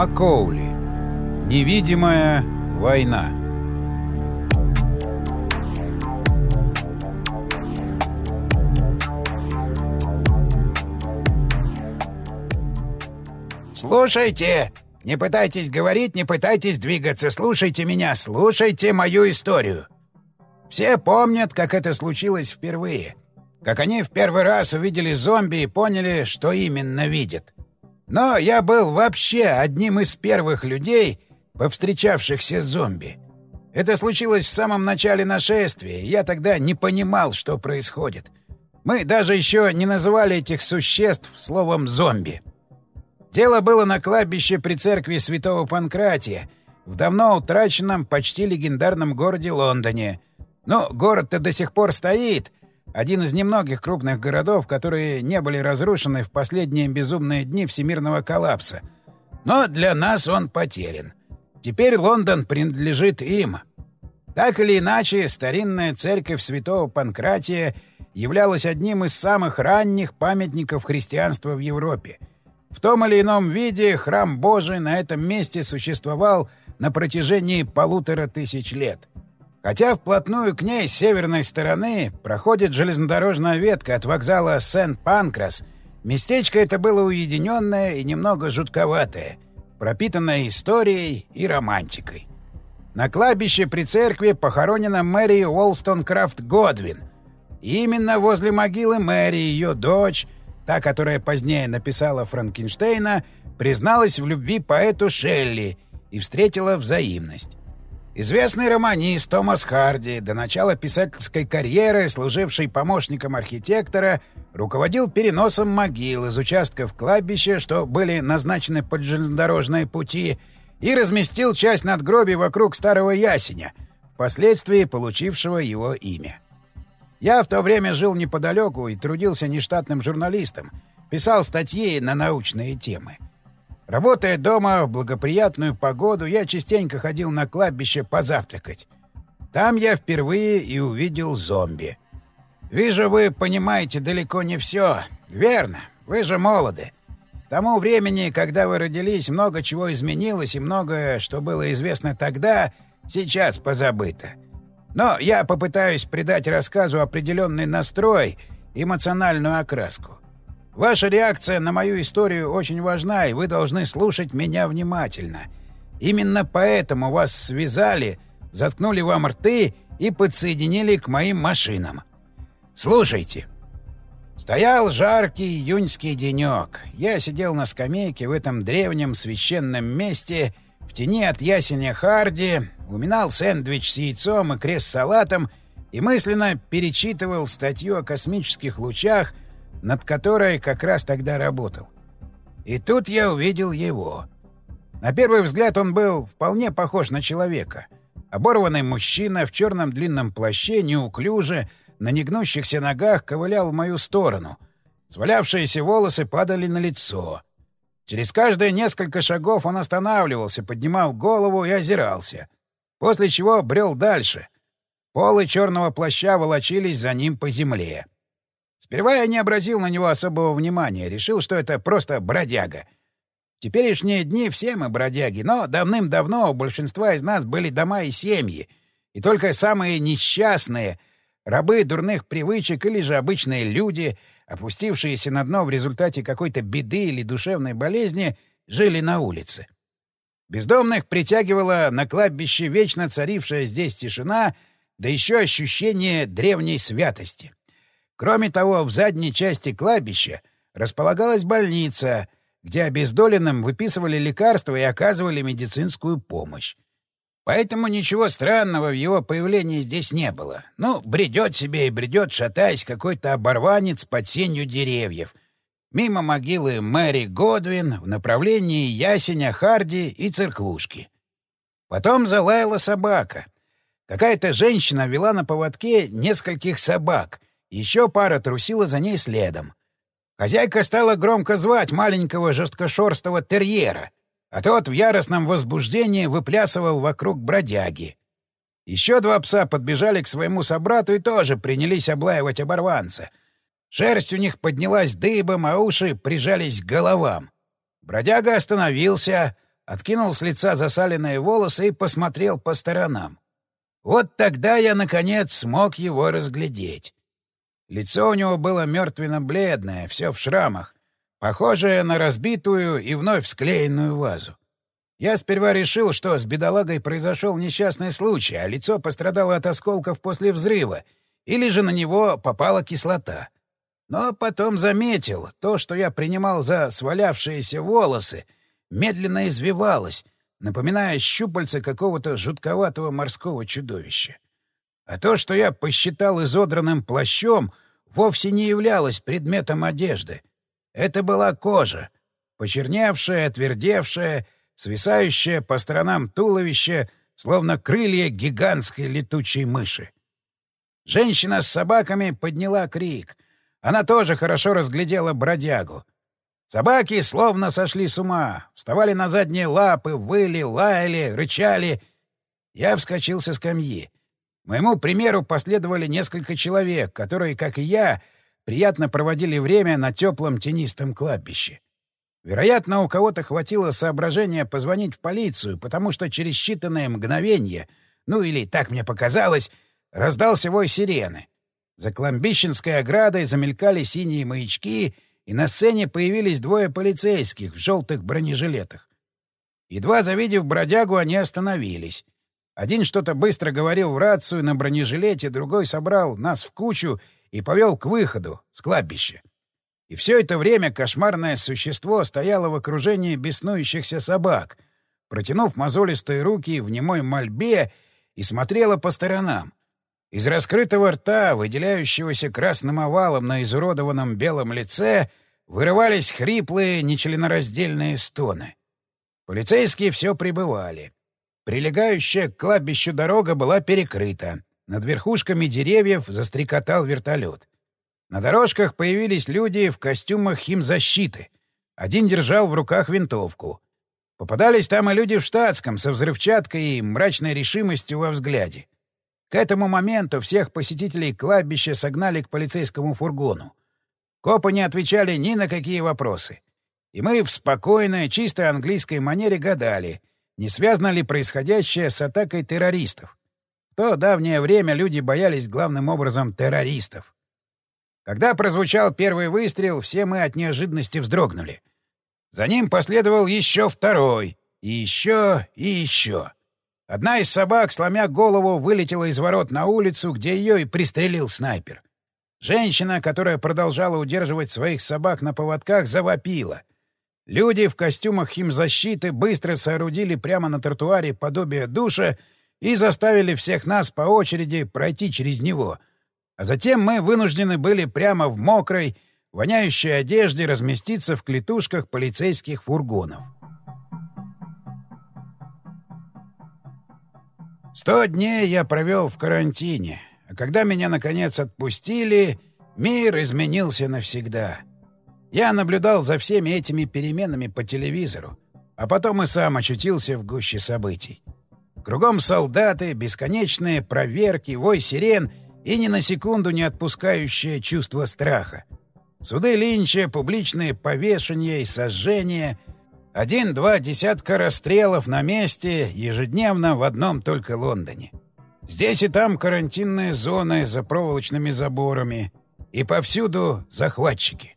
Макоули. Невидимая война. «Слушайте! Не пытайтесь говорить, не пытайтесь двигаться. Слушайте меня, слушайте мою историю. Все помнят, как это случилось впервые. Как они в первый раз увидели зомби и поняли, что именно видят. Но я был вообще одним из первых людей, повстречавшихся с зомби. Это случилось в самом начале нашествия, я тогда не понимал, что происходит. Мы даже еще не называли этих существ словом «зомби». Дело было на кладбище при церкви святого Панкратия, в давно утраченном, почти легендарном городе Лондоне. Но город-то до сих пор стоит. Один из немногих крупных городов, которые не были разрушены в последние безумные дни всемирного коллапса. Но для нас он потерян. Теперь Лондон принадлежит им. Так или иначе, старинная церковь святого Панкратия являлась одним из самых ранних памятников христианства в Европе — в том или ином виде храм Божий на этом месте существовал на протяжении полутора тысяч лет. Хотя вплотную к ней с северной стороны проходит железнодорожная ветка от вокзала Сент-Панкрас, местечко это было уединенное и немного жутковатое, пропитанное историей и романтикой. На кладбище при церкви похоронена Мэри Уолстон Крафт Годвин. И именно возле могилы Мэри ее дочь Та, которая позднее написала Франкенштейна, призналась в любви поэту Шелли и встретила взаимность. Известный романист Томас Харди, до начала писательской карьеры, служивший помощником архитектора, руководил переносом могил из участков кладбища, что были назначены под железнодорожные пути, и разместил часть надгробий вокруг старого ясеня, впоследствии получившего его имя. Я в то время жил неподалеку и трудился нештатным журналистом, писал статьи на научные темы. Работая дома в благоприятную погоду, я частенько ходил на кладбище позавтракать. Там я впервые и увидел зомби. Вижу, вы понимаете далеко не все. Верно, вы же молоды. К тому времени, когда вы родились, много чего изменилось, и многое, что было известно тогда, сейчас позабыто. — но я попытаюсь придать рассказу определенный настрой, эмоциональную окраску. Ваша реакция на мою историю очень важна, и вы должны слушать меня внимательно. Именно поэтому вас связали, заткнули вам рты и подсоединили к моим машинам. Слушайте. Стоял жаркий июньский денек. Я сидел на скамейке в этом древнем священном месте в тени от ясеня Харди, уминал сэндвич с яйцом и крест салатом и мысленно перечитывал статью о космических лучах, над которой как раз тогда работал. И тут я увидел его. На первый взгляд он был вполне похож на человека. Оборванный мужчина в черном длинном плаще, неуклюже, на негнущихся ногах ковылял в мою сторону. Свалявшиеся волосы падали на лицо. Через каждые несколько шагов он останавливался, поднимал голову и озирался — после чего брел дальше. Полы черного плаща волочились за ним по земле. Сперва я не обратил на него особого внимания, решил, что это просто бродяга. В теперешние дни все мы бродяги, но давным-давно у большинства из нас были дома и семьи, и только самые несчастные, рабы дурных привычек или же обычные люди, опустившиеся на дно в результате какой-то беды или душевной болезни, жили на улице. Бездомных притягивала на кладбище вечно царившая здесь тишина, да еще ощущение древней святости. Кроме того, в задней части кладбища располагалась больница, где обездоленным выписывали лекарства и оказывали медицинскую помощь. Поэтому ничего странного в его появлении здесь не было. Ну, бредет себе и бредет, шатаясь, какой-то оборванец под сенью деревьев — мимо могилы Мэри Годвин в направлении Ясеня Харди и церквушки. Потом залаяла собака. Какая-то женщина вела на поводке нескольких собак, еще пара трусила за ней следом. Хозяйка стала громко звать маленького жесткошерстого терьера, а тот в яростном возбуждении выплясывал вокруг бродяги. Еще два пса подбежали к своему собрату и тоже принялись облаивать оборванца — Шерсть у них поднялась дыбом, а уши прижались к головам. Бродяга остановился, откинул с лица засаленные волосы и посмотрел по сторонам. Вот тогда я, наконец, смог его разглядеть. Лицо у него было мертвенно-бледное, все в шрамах, похожее на разбитую и вновь склеенную вазу. Я сперва решил, что с бедолагой произошел несчастный случай, а лицо пострадало от осколков после взрыва, или же на него попала кислота. Но потом заметил, то, что я принимал за свалявшиеся волосы, медленно извивалось, напоминая щупальца какого-то жутковатого морского чудовища. А то, что я посчитал изодранным плащом, вовсе не являлось предметом одежды. Это была кожа, почерневшая, отвердевшая, свисающая по сторонам туловища, словно крылья гигантской летучей мыши. Женщина с собаками подняла крик. Она тоже хорошо разглядела бродягу. Собаки словно сошли с ума, вставали на задние лапы, выли, лаяли, рычали. Я вскочил со скамьи. Моему примеру последовали несколько человек, которые, как и я, приятно проводили время на теплом тенистом кладбище. Вероятно, у кого-то хватило соображения позвонить в полицию, потому что через считанные мгновения, ну или так мне показалось, раздался вой сирены. За кладбищенской оградой замелькали синие маячки — и на сцене появились двое полицейских в желтых бронежилетах. Едва завидев бродягу, они остановились. Один что-то быстро говорил в рацию на бронежилете, другой собрал нас в кучу и повел к выходу, с кладбища. И все это время кошмарное существо стояло в окружении беснующихся собак, протянув мозолистые руки в немой мольбе и смотрело по сторонам. Из раскрытого рта, выделяющегося красным овалом на изуродованном белом лице, вырывались хриплые, нечленораздельные стоны. Полицейские все прибывали. Прилегающая к кладбищу дорога была перекрыта. Над верхушками деревьев застрекотал вертолет. На дорожках появились люди в костюмах химзащиты. Один держал в руках винтовку. Попадались там и люди в штатском, со взрывчаткой и мрачной решимостью во взгляде. К этому моменту всех посетителей кладбища согнали к полицейскому фургону. Копы не отвечали ни на какие вопросы. И мы в спокойной, чистой английской манере гадали, не связано ли происходящее с атакой террористов. В то давнее время люди боялись главным образом террористов. Когда прозвучал первый выстрел, все мы от неожиданности вздрогнули. За ним последовал еще второй, и еще, и еще. Одна из собак, сломя голову, вылетела из ворот на улицу, где ее и пристрелил снайпер. Женщина, которая продолжала удерживать своих собак на поводках, завопила. Люди в костюмах химзащиты быстро соорудили прямо на тротуаре подобие душа и заставили всех нас по очереди пройти через него. А затем мы вынуждены были прямо в мокрой, воняющей одежде разместиться в клетушках полицейских фургонов. Сто дней я провел в карантине, а когда меня, наконец, отпустили, мир изменился навсегда. Я наблюдал за всеми этими переменами по телевизору, а потом и сам очутился в гуще событий. Кругом солдаты, бесконечные проверки, вой сирен и ни на секунду не отпускающее чувство страха. Суды Линча, публичные повешения и сожжения — один-два десятка расстрелов на месте ежедневно в одном только Лондоне. Здесь и там карантинные зоны за проволочными заборами. И повсюду захватчики.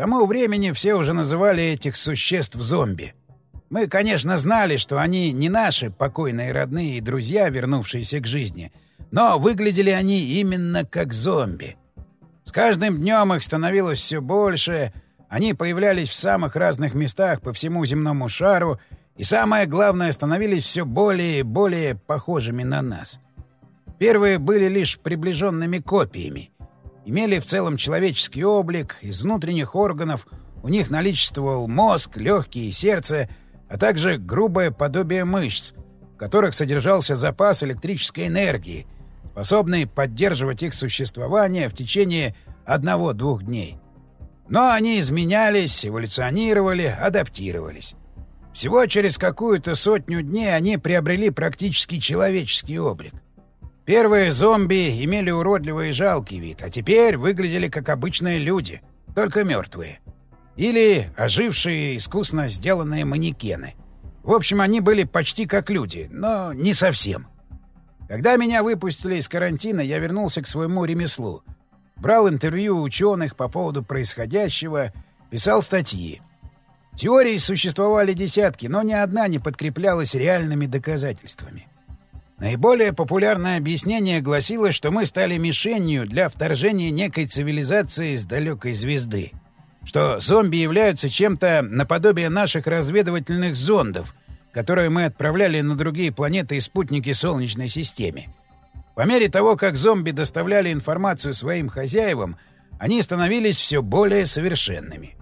Тому времени все уже называли этих существ зомби. Мы, конечно, знали, что они не наши покойные родные и друзья, вернувшиеся к жизни, но выглядели они именно как зомби. С каждым днем их становилось все больше — они появлялись в самых разных местах по всему земному шару и, самое главное, становились все более и более похожими на нас. Первые были лишь приближенными копиями. Имели в целом человеческий облик, из внутренних органов у них наличествовал мозг, легкие и сердце, а также грубое подобие мышц, в которых содержался запас электрической энергии, способный поддерживать их существование в течение одного-двух дней. Но они изменялись, эволюционировали, адаптировались. Всего через какую-то сотню дней они приобрели практически человеческий облик. Первые зомби имели уродливый и жалкий вид, а теперь выглядели как обычные люди, только мертвые. Или ожившие искусно сделанные манекены. В общем, они были почти как люди, но не совсем. Когда меня выпустили из карантина, я вернулся к своему ремеслу. Брал интервью ученых по поводу происходящего, писал статьи. Теорий существовали десятки, но ни одна не подкреплялась реальными доказательствами. Наиболее популярное объяснение гласило, что мы стали мишенью для вторжения некой цивилизации с далекой звезды. Что зомби являются чем-то наподобие наших разведывательных зондов, которые мы отправляли на другие планеты и спутники Солнечной системы. По мере того, как зомби доставляли информацию своим хозяевам, они становились все более совершенными.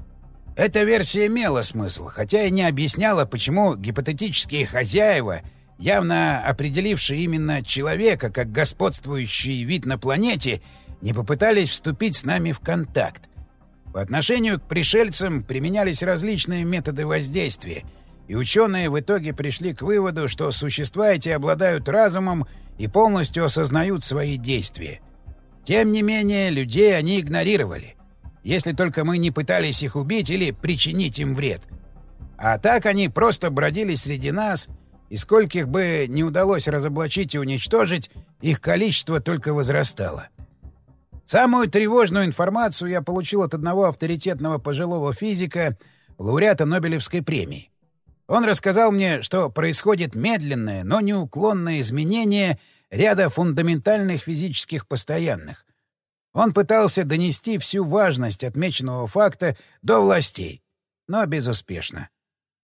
Эта версия имела смысл, хотя и не объясняла, почему гипотетические хозяева, явно определившие именно человека как господствующий вид на планете, не попытались вступить с нами в контакт. По отношению к пришельцам применялись различные методы воздействия, и ученые в итоге пришли к выводу, что существа эти обладают разумом и полностью осознают свои действия. Тем не менее, людей они игнорировали если только мы не пытались их убить или причинить им вред. А так они просто бродили среди нас, и скольких бы не удалось разоблачить и уничтожить, их количество только возрастало. Самую тревожную информацию я получил от одного авторитетного пожилого физика, лауреата Нобелевской премии. Он рассказал мне, что происходит медленное, но неуклонное изменение ряда фундаментальных физических постоянных, он пытался донести всю важность отмеченного факта до властей, но безуспешно.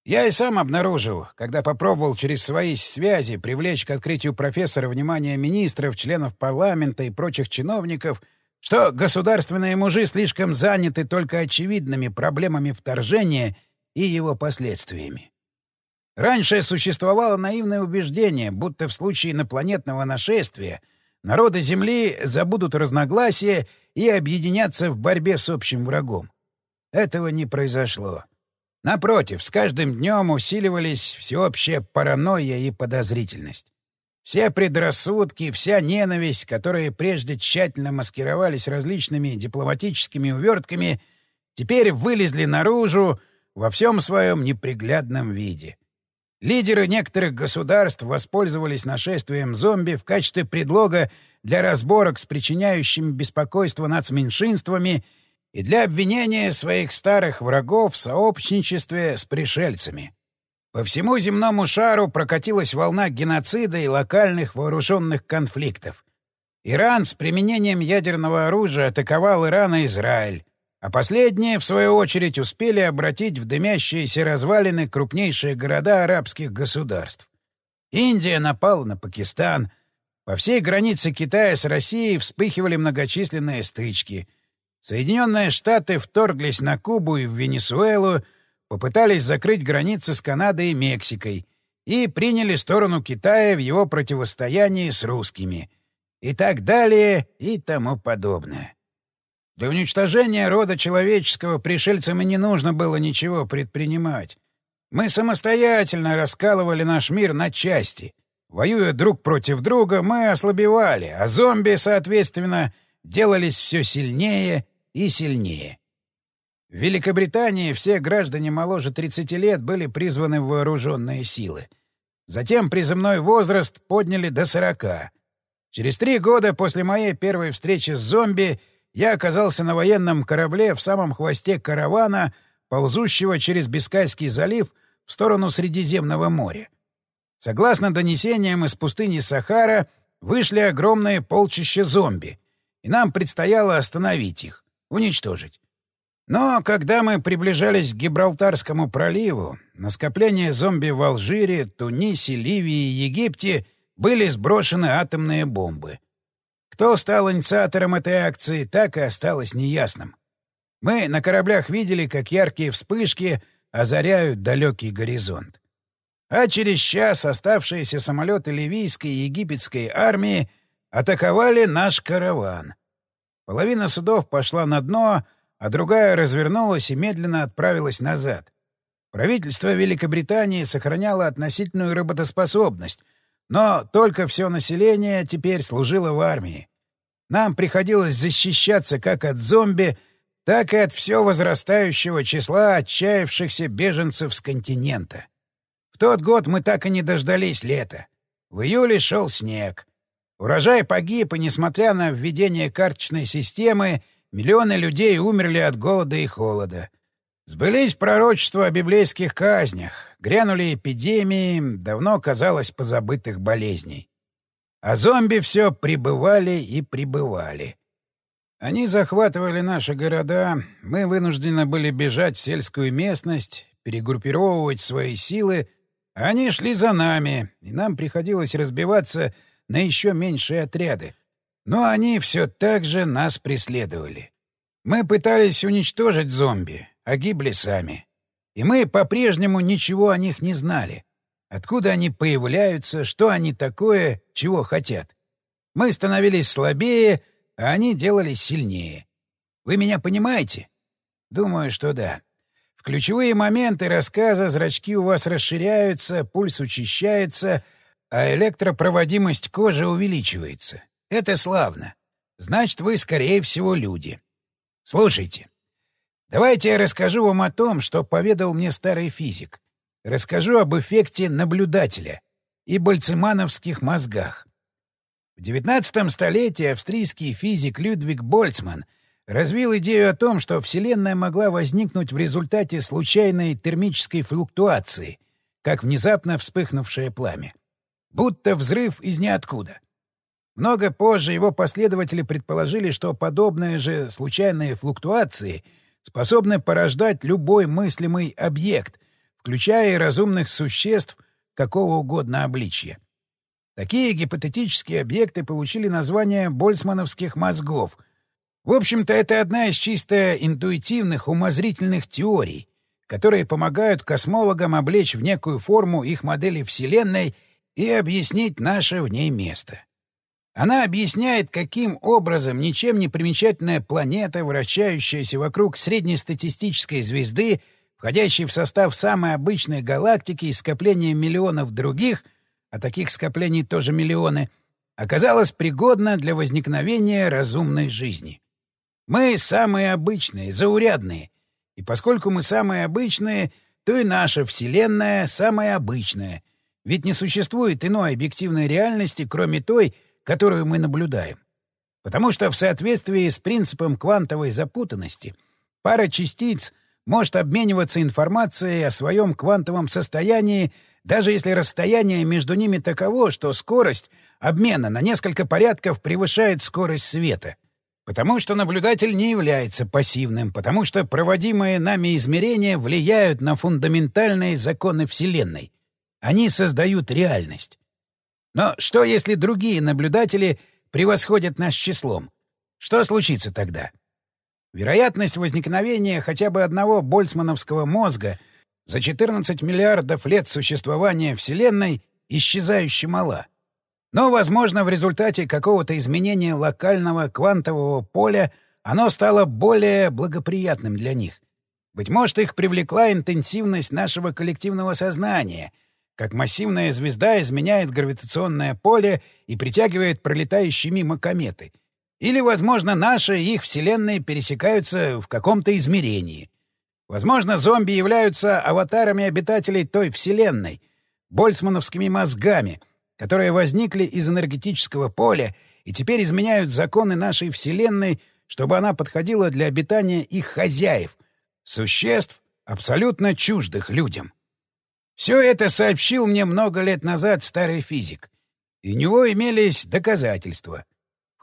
Я и сам обнаружил, когда попробовал через свои связи привлечь к открытию профессора внимание министров, членов парламента и прочих чиновников, что государственные мужи слишком заняты только очевидными проблемами вторжения и его последствиями. Раньше существовало наивное убеждение, будто в случае инопланетного нашествия — Народы Земли забудут разногласия и объединятся в борьбе с общим врагом. Этого не произошло. Напротив, с каждым днем усиливались всеобщая паранойя и подозрительность. Все предрассудки, вся ненависть, которые прежде тщательно маскировались различными дипломатическими увертками, теперь вылезли наружу во всем своем неприглядном виде. Лидеры некоторых государств воспользовались нашествием зомби в качестве предлога для разборок с причиняющими беспокойство нацменьшинствами и для обвинения своих старых врагов в сообщничестве с пришельцами. По всему земному шару прокатилась волна геноцида и локальных вооруженных конфликтов. Иран с применением ядерного оружия атаковал Иран и Израиль а последние, в свою очередь, успели обратить в дымящиеся развалины крупнейшие города арабских государств. Индия напала на Пакистан. По всей границе Китая с Россией вспыхивали многочисленные стычки. Соединенные Штаты вторглись на Кубу и в Венесуэлу, попытались закрыть границы с Канадой и Мексикой и приняли сторону Китая в его противостоянии с русскими. И так далее и тому подобное. Для уничтожения рода человеческого пришельцам и не нужно было ничего предпринимать. Мы самостоятельно раскалывали наш мир на части. Воюя друг против друга, мы ослабевали, а зомби, соответственно, делались все сильнее и сильнее. В Великобритании все граждане моложе 30 лет были призваны в вооруженные силы. Затем призывной возраст подняли до 40. Через три года после моей первой встречи с зомби — я оказался на военном корабле в самом хвосте каравана, ползущего через Бискайский залив в сторону Средиземного моря. Согласно донесениям из пустыни Сахара, вышли огромные полчища зомби, и нам предстояло остановить их, уничтожить. Но когда мы приближались к Гибралтарскому проливу, на скопление зомби в Алжире, Тунисе, Ливии и Египте были сброшены атомные бомбы. Кто стал инициатором этой акции, так и осталось неясным. Мы на кораблях видели, как яркие вспышки озаряют далекий горизонт. А через час оставшиеся самолеты ливийской и египетской армии атаковали наш караван. Половина судов пошла на дно, а другая развернулась и медленно отправилась назад. Правительство Великобритании сохраняло относительную работоспособность, но только все население теперь служило в армии. Нам приходилось защищаться как от зомби, так и от все возрастающего числа отчаявшихся беженцев с континента. В тот год мы так и не дождались лета. В июле шел снег. Урожай погиб, и, несмотря на введение карточной системы, миллионы людей умерли от голода и холода. Сбылись пророчества о библейских казнях, грянули эпидемии давно, казалось, позабытых болезней. А зомби все прибывали и прибывали. Они захватывали наши города, мы вынуждены были бежать в сельскую местность, перегруппировывать свои силы, а они шли за нами, и нам приходилось разбиваться на еще меньшие отряды. Но они все так же нас преследовали. Мы пытались уничтожить зомби, а гибли сами. И мы по-прежнему ничего о них не знали. Откуда они появляются, что они такое, чего хотят. Мы становились слабее, а они делались сильнее. Вы меня понимаете? Думаю, что да. В ключевые моменты рассказа зрачки у вас расширяются, пульс учащается, а электропроводимость кожи увеличивается. Это славно. Значит, вы, скорее всего, люди. Слушайте, давайте я расскажу вам о том, что поведал мне старый физик. Расскажу об эффекте наблюдателя и больцемановских мозгах. В XIX столетии австрийский физик Людвиг Больцман развил идею о том, что Вселенная могла возникнуть в результате случайной термической флуктуации, как внезапно вспыхнувшее пламя. Будто взрыв из ниоткуда. Много позже его последователи предположили, что подобные же случайные флуктуации способны порождать любой мыслимый объект, включая и разумных существ какого угодно обличья. Такие гипотетические объекты получили название больцмановских мозгов. В общем-то, это одна из чисто интуитивных умозрительных теорий, которые помогают космологам облечь в некую форму их модели Вселенной и объяснить наше в ней место. Она объясняет, каким образом ничем не примечательная планета, вращающаяся вокруг среднестатистической звезды, входящий в состав самой обычной галактики и скопления миллионов других, а таких скоплений тоже миллионы, оказалась пригодна для возникновения разумной жизни. Мы самые обычные, заурядные, и поскольку мы самые обычные, то и наша Вселенная самая обычная, ведь не существует иной объективной реальности, кроме той, которую мы наблюдаем. Потому что в соответствии с принципом квантовой запутанности пара частиц — может обмениваться информацией о своем квантовом состоянии, даже если расстояние между ними таково, что скорость обмена на несколько порядков превышает скорость света. Потому что наблюдатель не является пассивным, потому что проводимые нами измерения влияют на фундаментальные законы Вселенной. Они создают реальность. Но что, если другие наблюдатели превосходят нас числом? Что случится тогда? Вероятность возникновения хотя бы одного больцмановского мозга за 14 миллиардов лет существования Вселенной исчезающе мала. Но, возможно, в результате какого-то изменения локального квантового поля оно стало более благоприятным для них. Быть может, их привлекла интенсивность нашего коллективного сознания, как массивная звезда изменяет гравитационное поле и притягивает пролетающие мимо кометы — или, возможно, наши и их вселенные пересекаются в каком-то измерении. Возможно, зомби являются аватарами обитателей той вселенной, больцмановскими мозгами, которые возникли из энергетического поля и теперь изменяют законы нашей вселенной, чтобы она подходила для обитания их хозяев, существ, абсолютно чуждых людям. Все это сообщил мне много лет назад старый физик. И у него имелись доказательства —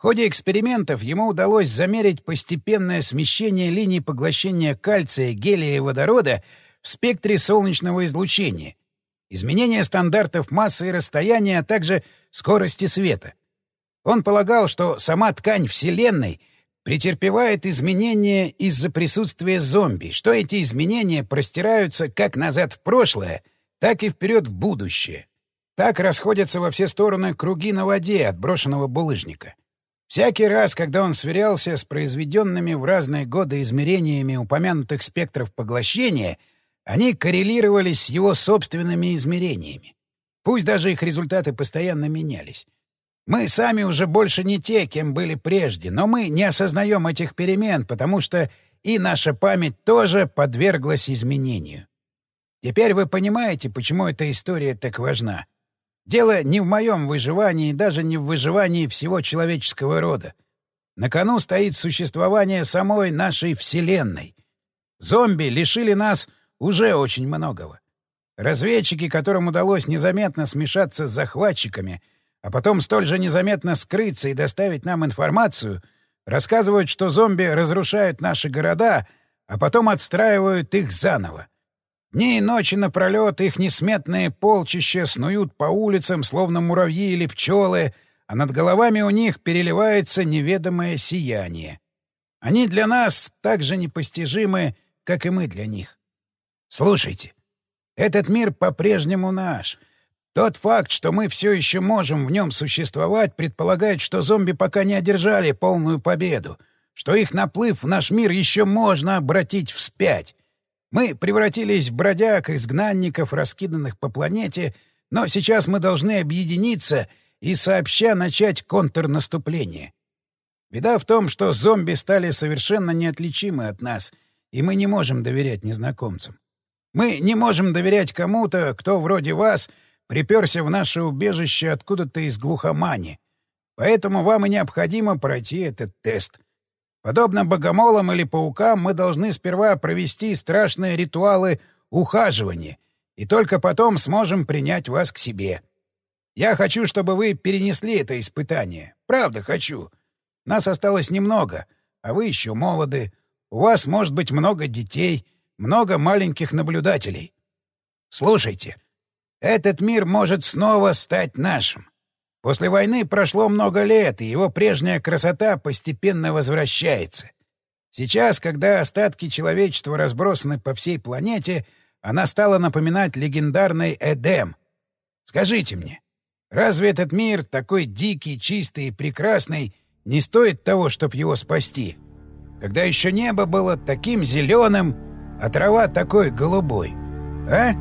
в ходе экспериментов ему удалось замерить постепенное смещение линий поглощения кальция, гелия и водорода в спектре солнечного излучения, изменение стандартов массы и расстояния, а также скорости света. Он полагал, что сама ткань Вселенной претерпевает изменения из-за присутствия зомби, что эти изменения простираются как назад в прошлое, так и вперед в будущее. Так расходятся во все стороны круги на воде от брошенного булыжника. Всякий раз, когда он сверялся с произведенными в разные годы измерениями упомянутых спектров поглощения, они коррелировались с его собственными измерениями. Пусть даже их результаты постоянно менялись. Мы сами уже больше не те, кем были прежде, но мы не осознаем этих перемен, потому что и наша память тоже подверглась изменению. Теперь вы понимаете, почему эта история так важна. Дело не в моем выживании, даже не в выживании всего человеческого рода. На кону стоит существование самой нашей Вселенной. Зомби лишили нас уже очень многого. Разведчики, которым удалось незаметно смешаться с захватчиками, а потом столь же незаметно скрыться и доставить нам информацию, рассказывают, что зомби разрушают наши города, а потом отстраивают их заново. Дни и ночи напролет их несметные полчища снуют по улицам, словно муравьи или пчелы, а над головами у них переливается неведомое сияние. Они для нас так же непостижимы, как и мы для них. Слушайте, этот мир по-прежнему наш. Тот факт, что мы все еще можем в нем существовать, предполагает, что зомби пока не одержали полную победу, что их наплыв в наш мир еще можно обратить вспять. Мы превратились в бродяг, изгнанников, раскиданных по планете, но сейчас мы должны объединиться и сообща начать контрнаступление. Беда в том, что зомби стали совершенно неотличимы от нас — и мы не можем доверять незнакомцам. Мы не можем доверять кому-то, кто вроде вас приперся в наше убежище откуда-то из глухомани. Поэтому вам и необходимо пройти этот тест. Подобно богомолам или паукам, мы должны сперва провести страшные ритуалы ухаживания, и только потом сможем принять вас к себе. Я хочу, чтобы вы перенесли это испытание. Правда хочу. Нас осталось немного, а вы еще молоды. У вас может быть много детей, много маленьких наблюдателей. Слушайте, этот мир может снова стать нашим. После войны прошло много лет, и его прежняя красота постепенно возвращается. Сейчас, когда остатки человечества разбросаны по всей планете, она стала напоминать легендарный Эдем. Скажите мне, разве этот мир, такой дикий, чистый и прекрасный, не стоит того, чтобы его спасти?» когда еще небо было таким зеленым, а трава такой голубой. А?